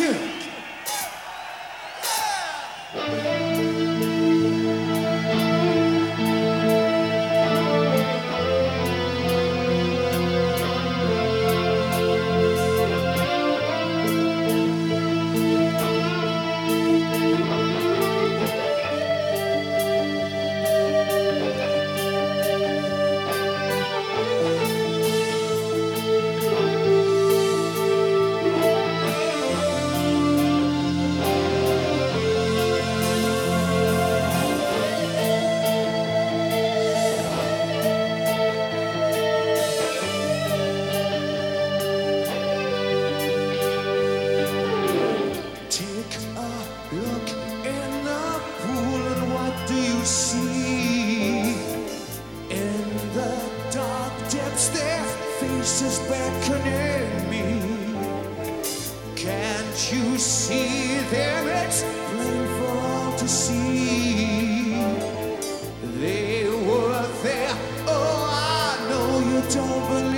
Kim. see in the dark depths their faces beckoning me. Can't you see there It's plain for all to see. They were there. Oh, I know you don't believe.